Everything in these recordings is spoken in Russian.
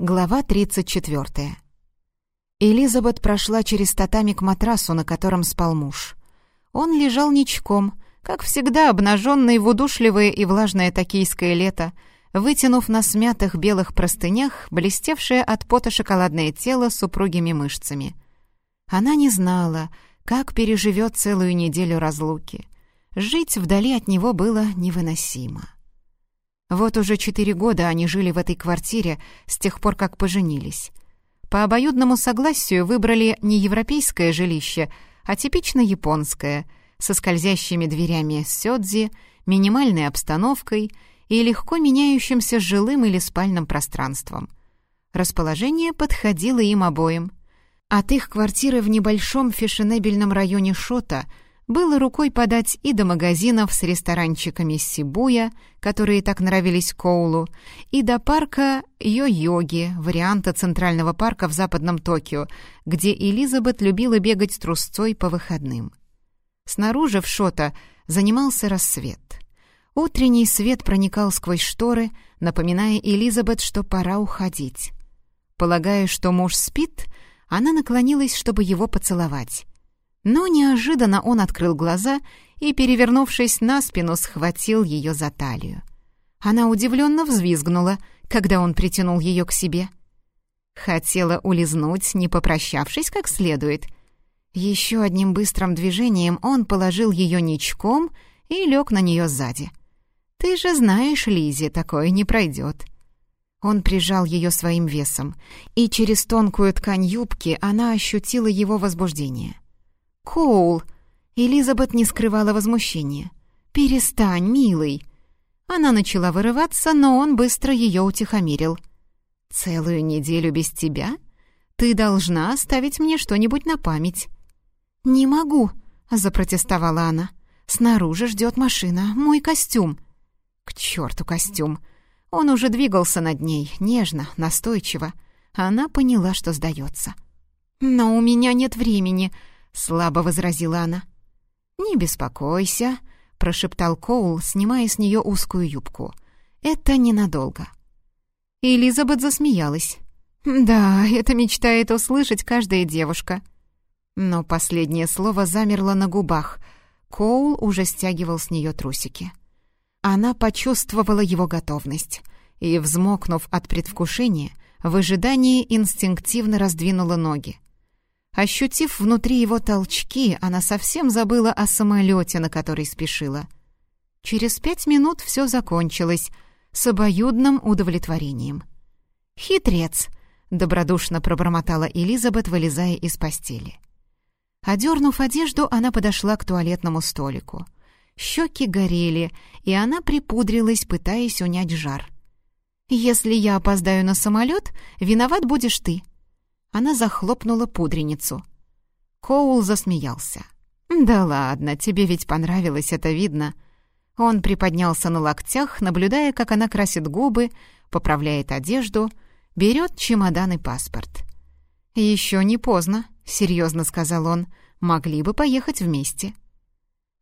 Глава 34. Элизабет прошла через татами к матрасу, на котором спал муж. Он лежал ничком, как всегда обнаженный в удушливое и влажное токийское лето, вытянув на смятых белых простынях блестевшее от пота шоколадное тело с упругими мышцами. Она не знала, как переживет целую неделю разлуки. Жить вдали от него было невыносимо. Вот уже четыре года они жили в этой квартире с тех пор, как поженились. По обоюдному согласию выбрали не европейское жилище, а типично японское, со скользящими дверями сёдзи, минимальной обстановкой и легко меняющимся жилым или спальным пространством. Расположение подходило им обоим. От их квартиры в небольшом фешенебельном районе Шота — было рукой подать и до магазинов с ресторанчиками Сибуя, которые так нравились Коулу, и до парка Йо-Йоги, варианта Центрального парка в западном Токио, где Элизабет любила бегать трусцой по выходным. Снаружи в Шота занимался рассвет. Утренний свет проникал сквозь шторы, напоминая Элизабет, что пора уходить. Полагая, что муж спит, она наклонилась, чтобы его поцеловать. Но неожиданно он открыл глаза и, перевернувшись на спину, схватил ее за талию. Она удивленно взвизгнула, когда он притянул ее к себе. Хотела улизнуть, не попрощавшись как следует. Еще одним быстрым движением он положил ее ничком и лег на нее сзади. «Ты же знаешь, Лизи, такое не пройдет». Он прижал ее своим весом, и через тонкую ткань юбки она ощутила его возбуждение. «Коул!» Элизабет не скрывала возмущения. «Перестань, милый!» Она начала вырываться, но он быстро ее утихомирил. «Целую неделю без тебя? Ты должна оставить мне что-нибудь на память». «Не могу», — запротестовала она. «Снаружи ждет машина, мой костюм». «К черту костюм!» Он уже двигался над ней, нежно, настойчиво. Она поняла, что сдается. «Но у меня нет времени», — слабо возразила она. «Не беспокойся», — прошептал Коул, снимая с нее узкую юбку. «Это ненадолго». Элизабет засмеялась. «Да, это мечтает услышать каждая девушка». Но последнее слово замерло на губах. Коул уже стягивал с нее трусики. Она почувствовала его готовность и, взмокнув от предвкушения, в ожидании инстинктивно раздвинула ноги. Ощутив внутри его толчки, она совсем забыла о самолете, на который спешила. Через пять минут все закончилось с обоюдным удовлетворением. «Хитрец!» — добродушно пробормотала Элизабет, вылезая из постели. Одернув одежду, она подошла к туалетному столику. Щеки горели, и она припудрилась, пытаясь унять жар. «Если я опоздаю на самолет, виноват будешь ты», она захлопнула пудреницу. Коул засмеялся. «Да ладно, тебе ведь понравилось, это видно». Он приподнялся на локтях, наблюдая, как она красит губы, поправляет одежду, берет чемодан и паспорт. «Еще не поздно», — серьезно сказал он, — «могли бы поехать вместе».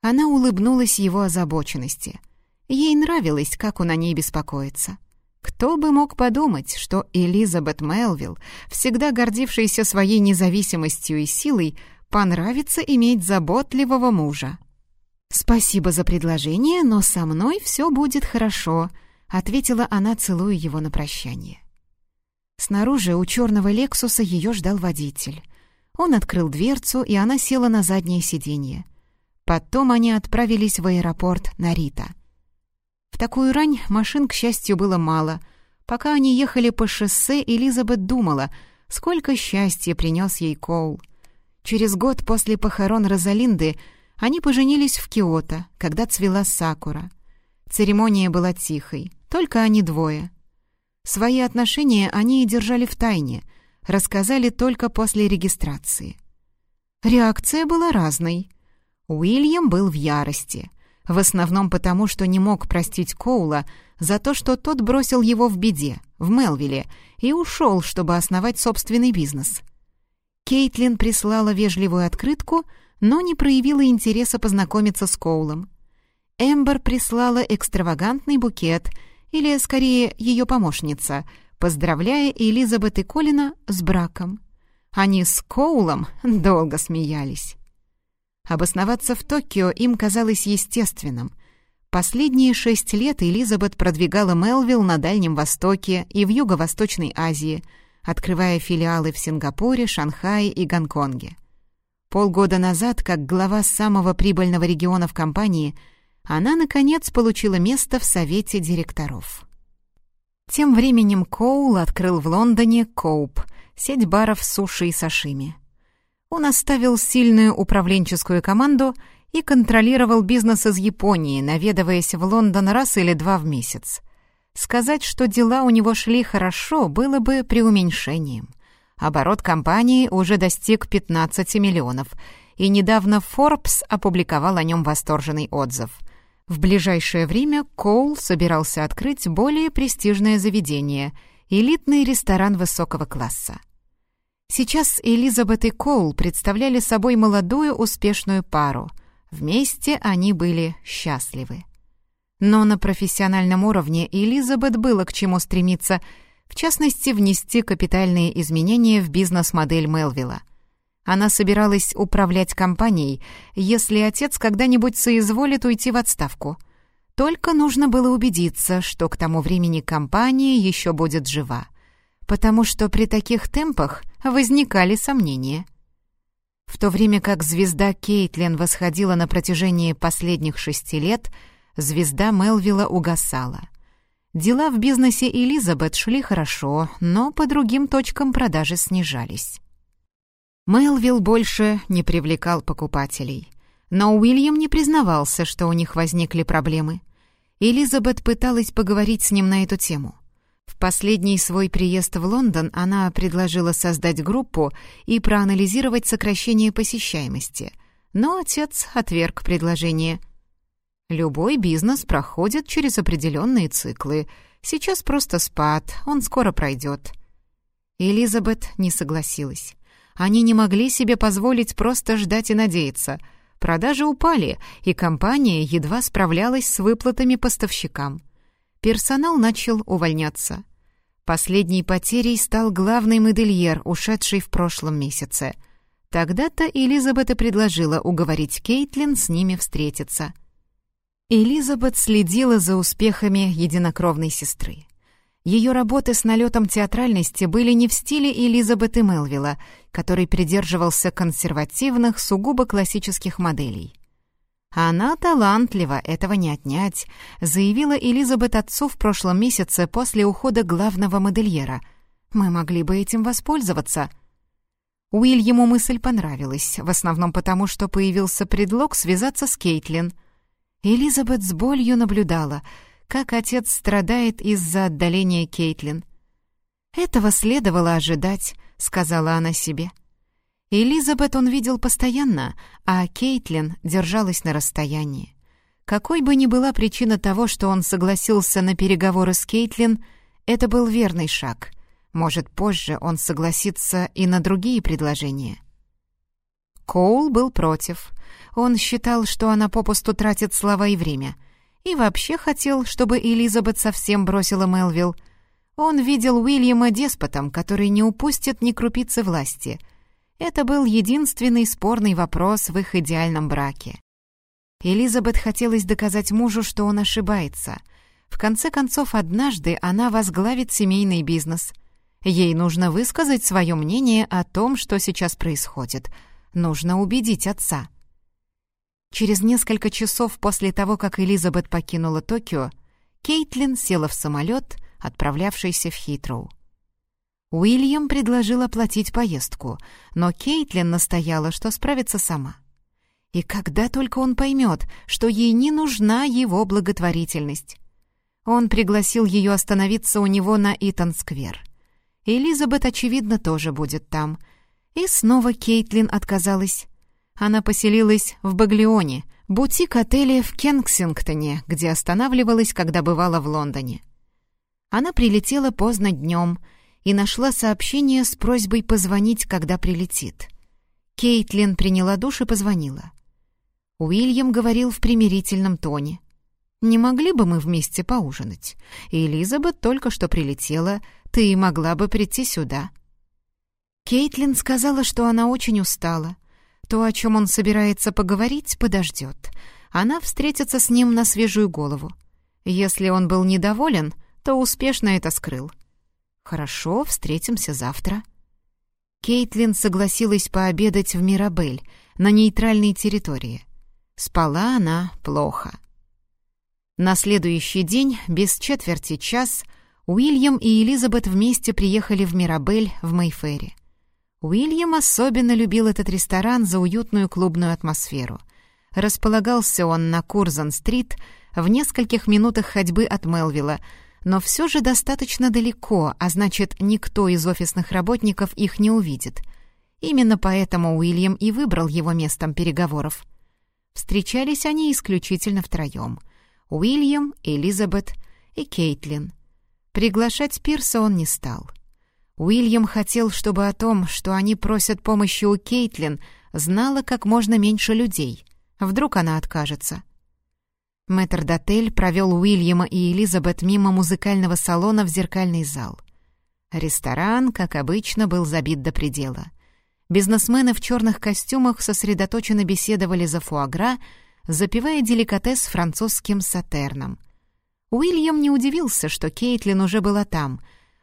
Она улыбнулась его озабоченности. Ей нравилось, как он о ней беспокоится. Кто бы мог подумать, что Элизабет Мелвилл, всегда гордившаяся своей независимостью и силой, понравится иметь заботливого мужа. «Спасибо за предложение, но со мной все будет хорошо», — ответила она, целуя его на прощание. Снаружи у черного «Лексуса» ее ждал водитель. Он открыл дверцу, и она села на заднее сиденье. Потом они отправились в аэропорт Нарита — в такую рань машин, к счастью, было мало. Пока они ехали по шоссе, Элизабет думала, сколько счастья принес ей Коул. Через год после похорон Розалинды они поженились в Киото, когда цвела сакура. Церемония была тихой, только они двое. Свои отношения они и держали в тайне, рассказали только после регистрации. Реакция была разной. Уильям был в ярости — в основном потому, что не мог простить Коула за то, что тот бросил его в беде, в Мелвиле, и ушел, чтобы основать собственный бизнес. Кейтлин прислала вежливую открытку, но не проявила интереса познакомиться с Коулом. Эмбер прислала экстравагантный букет, или, скорее, ее помощница, поздравляя Элизабет и Колина с браком. Они с Коулом долго смеялись. Обосноваться в Токио им казалось естественным. Последние шесть лет Элизабет продвигала Мелвилл на Дальнем Востоке и в Юго-Восточной Азии, открывая филиалы в Сингапуре, Шанхае и Гонконге. Полгода назад, как глава самого прибыльного региона в компании, она, наконец, получила место в совете директоров. Тем временем Коул открыл в Лондоне «Коуп» — сеть баров суши и сашими. Он оставил сильную управленческую команду и контролировал бизнес из Японии, наведываясь в Лондон раз или два в месяц. Сказать, что дела у него шли хорошо, было бы преуменьшением. Оборот компании уже достиг 15 миллионов, и недавно Forbes опубликовал о нем восторженный отзыв. В ближайшее время Коул собирался открыть более престижное заведение — элитный ресторан высокого класса. Сейчас Элизабет и Коул представляли собой молодую успешную пару. Вместе они были счастливы. Но на профессиональном уровне Элизабет было к чему стремиться, в частности, внести капитальные изменения в бизнес-модель Мелвилла. Она собиралась управлять компанией, если отец когда-нибудь соизволит уйти в отставку. Только нужно было убедиться, что к тому времени компания еще будет жива потому что при таких темпах возникали сомнения. В то время как звезда Кейтлин восходила на протяжении последних шести лет, звезда Мелвилла угасала. Дела в бизнесе Элизабет шли хорошо, но по другим точкам продажи снижались. Мелвилл больше не привлекал покупателей. Но Уильям не признавался, что у них возникли проблемы. Элизабет пыталась поговорить с ним на эту тему — в последний свой приезд в Лондон она предложила создать группу и проанализировать сокращение посещаемости, но отец отверг предложение. «Любой бизнес проходит через определенные циклы. Сейчас просто спад, он скоро пройдет». Элизабет не согласилась. Они не могли себе позволить просто ждать и надеяться. Продажи упали, и компания едва справлялась с выплатами поставщикам. Персонал начал увольняться. Последней потерей стал главный модельер, ушедший в прошлом месяце. Тогда-то Элизабет и предложила уговорить Кейтлин с ними встретиться. Элизабет следила за успехами единокровной сестры. Ее работы с налетом театральности были не в стиле Элизабет и Мелвилла, который придерживался консервативных, сугубо классических моделей. «Она талантлива, этого не отнять», — заявила Элизабет отцу в прошлом месяце после ухода главного модельера. «Мы могли бы этим воспользоваться». Уильяму мысль понравилась, в основном потому, что появился предлог связаться с Кейтлин. Элизабет с болью наблюдала, как отец страдает из-за отдаления Кейтлин. «Этого следовало ожидать», — сказала она себе. — Элизабет он видел постоянно, а Кейтлин держалась на расстоянии. Какой бы ни была причина того, что он согласился на переговоры с Кейтлин, это был верный шаг. Может, позже он согласится и на другие предложения. Коул был против. Он считал, что она попусту тратит слова и время. И вообще хотел, чтобы Элизабет совсем бросила Мелвилл. Он видел Уильяма деспотом, который не упустит ни крупицы власти — это был единственный спорный вопрос в их идеальном браке. Элизабет хотелось доказать мужу, что он ошибается. В конце концов, однажды она возглавит семейный бизнес. Ей нужно высказать свое мнение о том, что сейчас происходит. Нужно убедить отца. Через несколько часов после того, как Элизабет покинула Токио, Кейтлин села в самолет, отправлявшийся в Хитроу. Уильям предложил оплатить поездку, но Кейтлин настояла, что справится сама. И когда только он поймет, что ей не нужна его благотворительность. Он пригласил ее остановиться у него на Итан-сквер. Элизабет, очевидно, тоже будет там. И снова Кейтлин отказалась. Она поселилась в Баглионе, бутик-отеле в Кенсингтоне, где останавливалась, когда бывала в Лондоне. Она прилетела поздно днем — и нашла сообщение с просьбой позвонить, когда прилетит. Кейтлин приняла душ и позвонила. Уильям говорил в примирительном тоне. Не могли бы мы вместе поужинать? Элизабет только что прилетела, ты могла бы прийти сюда». Кейтлин сказала, что она очень устала. То, о чем он собирается поговорить, подождет. Она встретится с ним на свежую голову. Если он был недоволен, то успешно это скрыл. «Хорошо, встретимся завтра». Кейтлин согласилась пообедать в Мирабель, на нейтральной территории. Спала она плохо. На следующий день, без четверти час, Уильям и Элизабет вместе приехали в Мирабель в Мейфере. Уильям особенно любил этот ресторан за уютную клубную атмосферу. Располагался он на Курзан-стрит в нескольких минутах ходьбы от Мелвилла, но все же достаточно далеко, а значит, никто из офисных работников их не увидит. Именно поэтому Уильям и выбрал его местом переговоров. Встречались они исключительно втроем. Уильям, Элизабет и Кейтлин. Приглашать Пирса он не стал. Уильям хотел, чтобы о том, что они просят помощи у Кейтлин, знало как можно меньше людей. Вдруг она откажется. Мэтр Дотель провел Уильяма и Элизабет мимо музыкального салона в зеркальный зал. Ресторан, как обычно, был забит до предела. Бизнесмены в черных костюмах сосредоточенно беседовали за фуагра, запивая деликатес французским сатерном. Уильям не удивился, что Кейтлин уже была там.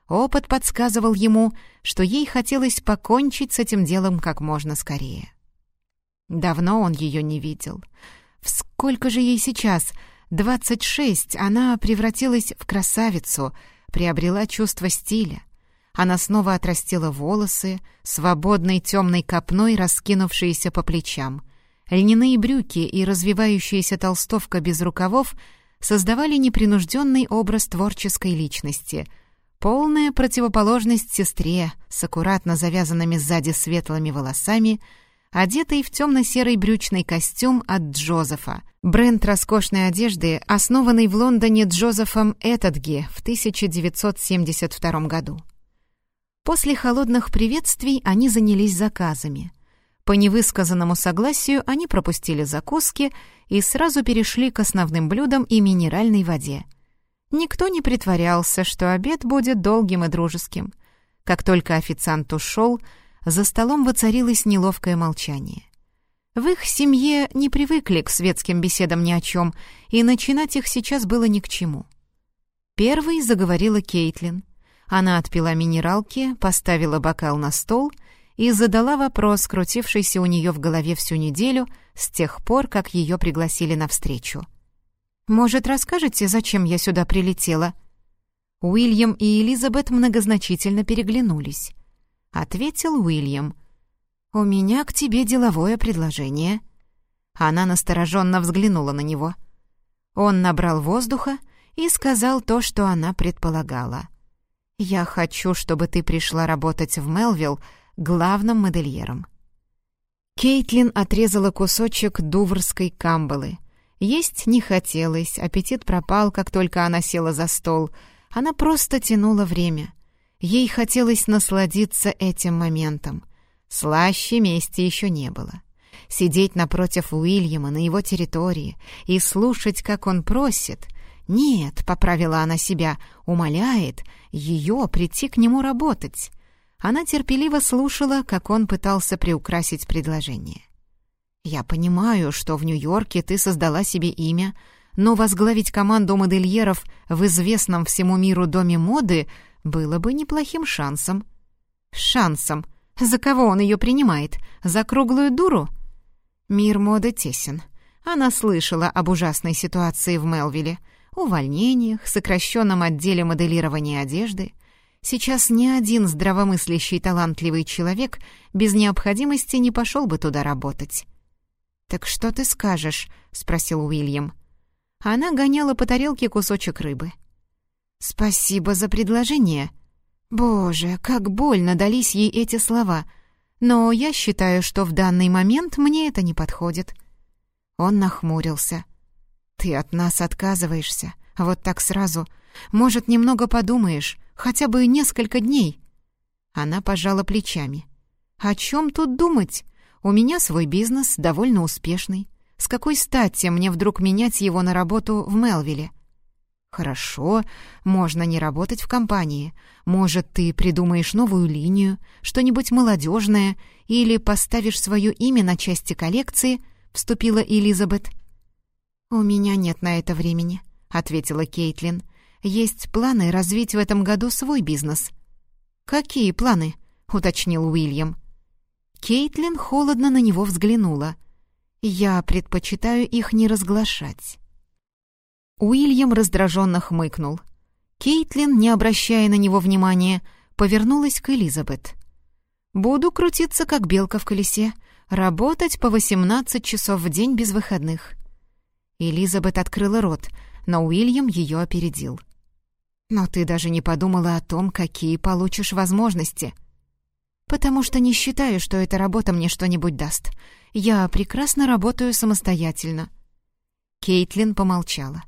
Опыт подсказывал ему, что ей хотелось покончить с этим делом как можно скорее. Давно он ее не видел — Сколько же ей сейчас? Двадцать шесть. Она превратилась в красавицу, приобрела чувство стиля. Она снова отрастила волосы, свободной темной копной, раскинувшиеся по плечам. Льняные брюки и развивающаяся толстовка без рукавов создавали непринужденный образ творческой личности. Полная противоположность сестре с аккуратно завязанными сзади светлыми волосами — одетый в темно-серый брючный костюм от Джозефа. Бренд роскошной одежды, основанный в Лондоне Джозефом Этадги в 1972 году. После холодных приветствий они занялись заказами. По невысказанному согласию они пропустили закуски и сразу перешли к основным блюдам и минеральной воде. Никто не притворялся, что обед будет долгим и дружеским. Как только официант ушел, за столом воцарилось неловкое молчание. В их семье не привыкли к светским беседам ни о чем, и начинать их сейчас было ни к чему. Первой заговорила Кейтлин. Она отпила минералки, поставила бокал на стол и задала вопрос, крутившийся у нее в голове всю неделю с тех пор, как ее пригласили на встречу. «Может, расскажете, зачем я сюда прилетела?» Уильям и Элизабет многозначительно переглянулись. Ответил Уильям. «У меня к тебе деловое предложение». Она настороженно взглянула на него. Он набрал воздуха и сказал то, что она предполагала. «Я хочу, чтобы ты пришла работать в Мелвилл главным модельером». Кейтлин отрезала кусочек дуврской камбалы. Есть не хотелось, аппетит пропал, как только она села за стол. Она просто тянула время. Ей хотелось насладиться этим моментом. Слаще мести еще не было. Сидеть напротив Уильяма на его территории и слушать, как он просит. Нет, поправила она себя, умоляет ее прийти к нему работать. Она терпеливо слушала, как он пытался приукрасить предложение. «Я понимаю, что в Нью-Йорке ты создала себе имя, но возглавить команду модельеров в известном всему миру доме моды — было бы неплохим шансом. Шансом? За кого он ее принимает? За круглую дуру? Мир моды тесен. Она слышала об ужасной ситуации в Мелвилле, увольнениях, сокращенном отделе моделирования одежды. Сейчас ни один здравомыслящий талантливый человек без необходимости не пошел бы туда работать. «Так что ты скажешь?» — спросил Уильям. Она гоняла по тарелке кусочек рыбы. «Спасибо за предложение». Боже, как больно дались ей эти слова. Но я считаю, что в данный момент мне это не подходит. Он нахмурился. «Ты от нас отказываешься. Вот так сразу. Может, немного подумаешь, хотя бы несколько дней». Она пожала плечами. «О чем тут думать? У меня свой бизнес, довольно успешный. С какой стати мне вдруг менять его на работу в Мелвиле? Хорошо, можно не работать в компании. Может, ты придумаешь новую линию, что-нибудь молодежное, или поставишь свое имя на части коллекции, вступила Элизабет. «У меня нет на это времени», — ответила Кейтлин. «Есть планы развить в этом году свой бизнес». «Какие планы?» — уточнил Уильям. Кейтлин холодно на него взглянула. «Я предпочитаю их не разглашать». Уильям раздраженно хмыкнул. Кейтлин, не обращая на него внимания, повернулась к Элизабет. «Буду крутиться, как белка в колесе, работать по 18 часов в день без выходных». Элизабет открыла рот, но Уильям ее опередил. «Но ты даже не подумала о том, какие получишь возможности», потому что не считаю, что эта работа мне что-нибудь даст. Я прекрасно работаю самостоятельно». Кейтлин помолчала.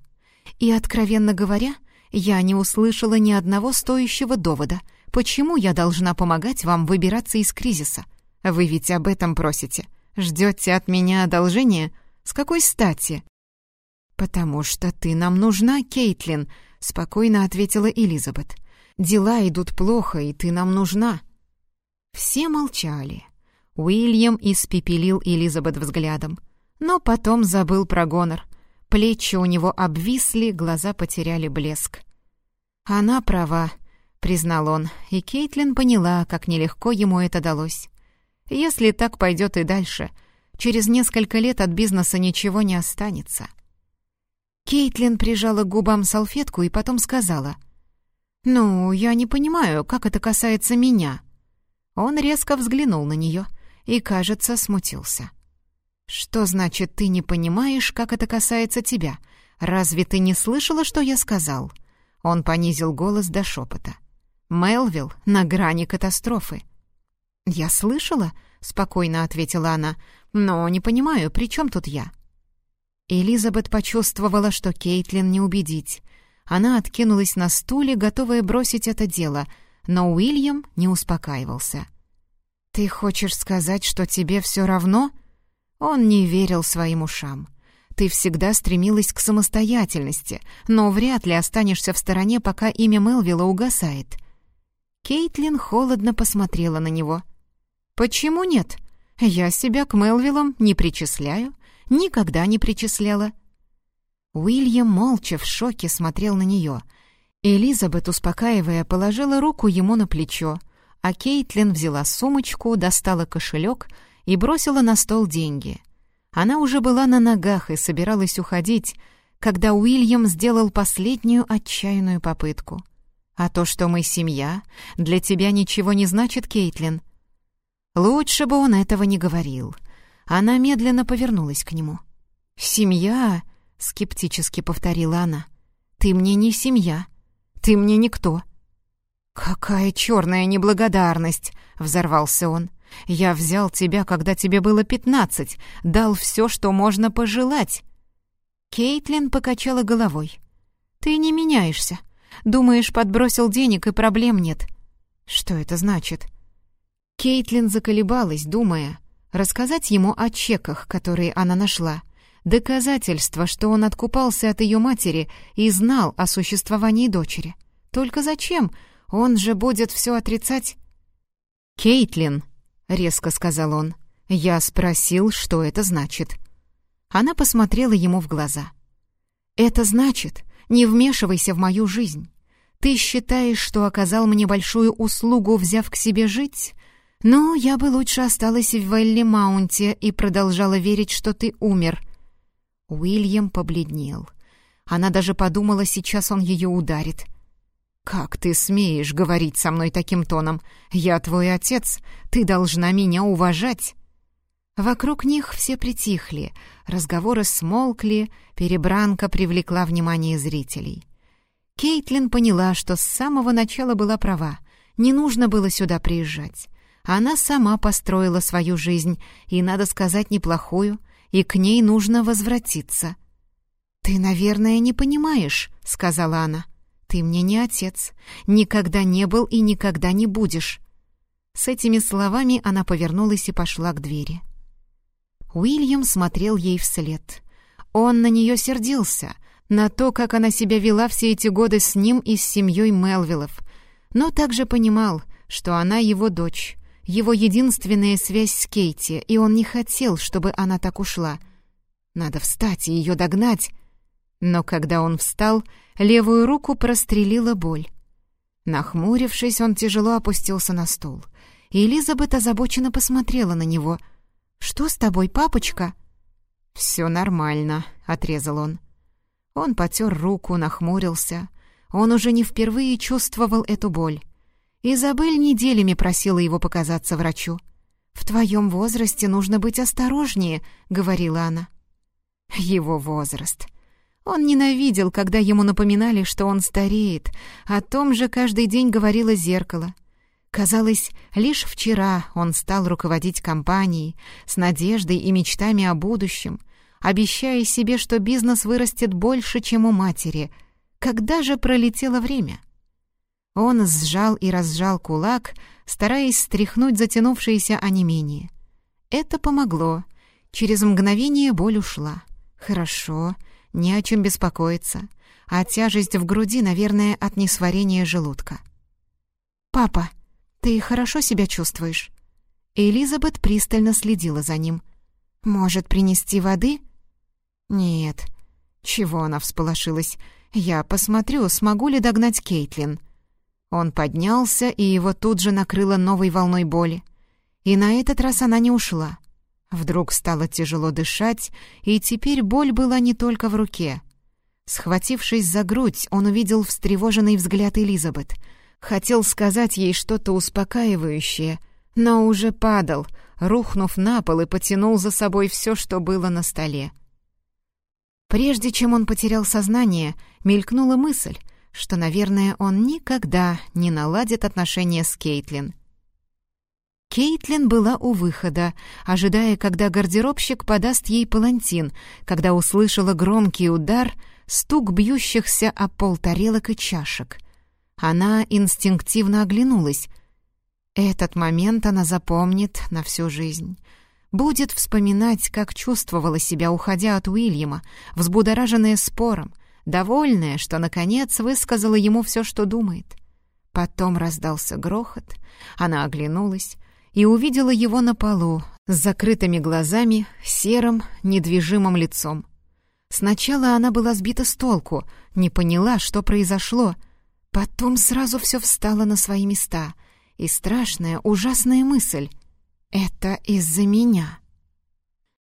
«И, откровенно говоря, я не услышала ни одного стоящего довода, почему я должна помогать вам выбираться из кризиса. Вы ведь об этом просите. Ждете от меня одолжения? С какой стати?» «Потому что ты нам нужна, Кейтлин», — спокойно ответила Элизабет. «Дела идут плохо, и ты нам нужна. Все молчали. Уильям испепелил Элизабет взглядом, но потом забыл про гонор. Плечи у него обвисли, глаза потеряли блеск. «Она права», — признал он, и Кейтлин поняла, как нелегко ему это далось. «Если так пойдет и дальше, через несколько лет от бизнеса ничего не останется». Кейтлин прижала к губам салфетку и потом сказала. «Ну, я не понимаю, как это касается меня». Он резко взглянул на нее и, кажется, смутился. «Что значит, ты не понимаешь, как это касается тебя? Разве ты не слышала, что я сказал?» Он понизил голос до шепота. «Мелвилл на грани катастрофы». «Я слышала?» — спокойно ответила она. «Но не понимаю, при чем тут я?» Элизабет почувствовала, что Кейтлин не убедить. Она откинулась на стуле, готовая бросить это дело — но Уильям не успокаивался. «Ты хочешь сказать, что тебе все равно?» Он не верил своим ушам. «Ты всегда стремилась к самостоятельности, но вряд ли останешься в стороне, пока имя Мелвилла угасает». Кейтлин холодно посмотрела на него. «Почему нет? Я себя к Мелвиллам не причисляю, никогда не причисляла». Уильям молча в шоке смотрел на нее — Элизабет, успокаивая, положила руку ему на плечо, а Кейтлин взяла сумочку, достала кошелек и бросила на стол деньги. Она уже была на ногах и собиралась уходить, когда Уильям сделал последнюю отчаянную попытку. «А то, что мы семья, для тебя ничего не значит, Кейтлин». Лучше бы он этого не говорил. Она медленно повернулась к нему. «Семья?» — скептически повторила она. «Ты мне не семья. Ты мне никто». «Какая черная неблагодарность!» — взорвался он. «Я взял тебя, когда тебе было пятнадцать, дал все, что можно пожелать». Кейтлин покачала головой. «Ты не меняешься. Думаешь, подбросил денег и проблем нет». «Что это значит?» Кейтлин заколебалась, думая, рассказать ему о чеках, которые она нашла, доказательство, что он откупался от ее матери и знал о существовании дочери. Только зачем? Он же будет все отрицать. «Кейтлин», — резко сказал он, — «я спросил, что это значит». Она посмотрела ему в глаза. «Это значит, не вмешивайся в мою жизнь. Ты считаешь, что оказал мне большую услугу, взяв к себе жить? Ну, я бы лучше осталась в Велли-Маунте и продолжала верить, что ты умер». Уильям побледнел. Она даже подумала, сейчас он ее ударит. «Как ты смеешь говорить со мной таким тоном? Я твой отец, ты должна меня уважать!» Вокруг них все притихли, разговоры смолкли, перебранка привлекла внимание зрителей. Кейтлин поняла, что с самого начала была права, не нужно было сюда приезжать. Она сама построила свою жизнь, и, надо сказать, неплохую, и к ней нужно возвратиться. «Ты, наверное, не понимаешь», — сказала она. «Ты мне не отец, никогда не был и никогда не будешь». С этими словами она повернулась и пошла к двери. Уильям смотрел ей вслед. Он на нее сердился, на то, как она себя вела все эти годы с ним и с семьей Мелвиллов, но также понимал, что она его дочь, его единственная связь с Кейти, и он не хотел, чтобы она так ушла. Надо встать и ее догнать. Но когда он встал, левую руку прострелила боль. Нахмурившись, он тяжело опустился на стул. И Элизабет озабоченно посмотрела на него. «Что с тобой, папочка?» «Все нормально», — отрезал он. Он потер руку, нахмурился. Он уже не впервые чувствовал эту боль. Изабель неделями просила его показаться врачу. «В твоем возрасте нужно быть осторожнее», — говорила она. Его возраст. Он ненавидел, когда ему напоминали, что он стареет. О том же каждый день говорило зеркало. Казалось, лишь вчера он стал руководить компанией с надеждой и мечтами о будущем, обещая себе, что бизнес вырастет больше, чем у матери. Когда же пролетело время? Он сжал и разжал кулак, стараясь стряхнуть затянувшееся онемение. Это помогло. Через мгновение боль ушла. «Хорошо, не о чем беспокоиться, а тяжесть в груди, наверное, от несварения желудка». «Папа, ты хорошо себя чувствуешь?» Элизабет пристально следила за ним. «Может, принести воды?» «Нет». Чего она всполошилась? «Я посмотрю, смогу ли догнать Кейтлин». Он поднялся, и его тут же накрыло новой волной боли. И на этот раз она не ушла. Вдруг стало тяжело дышать, и теперь боль была не только в руке. Схватившись за грудь, он увидел встревоженный взгляд Элизабет. Хотел сказать ей что-то успокаивающее, но уже падал, рухнув на пол и потянул за собой все, что было на столе. Прежде чем он потерял сознание, мелькнула мысль, что, наверное, он никогда не наладит отношения с Кейтлин — Кейтлин была у выхода, ожидая, когда гардеробщик подаст ей палантин, когда услышала громкий удар, стук бьющихся о пол тарелок и чашек. Она инстинктивно оглянулась. Этот момент она запомнит на всю жизнь. Будет вспоминать, как чувствовала себя, уходя от Уильяма, взбудораженная спором, довольная, что, наконец, высказала ему все, что думает. Потом раздался грохот, она оглянулась, и увидела его на полу, с закрытыми глазами, серым, недвижимым лицом. Сначала она была сбита с толку, не поняла, что произошло. Потом сразу все встало на свои места, и страшная, ужасная мысль — «Это из-за меня».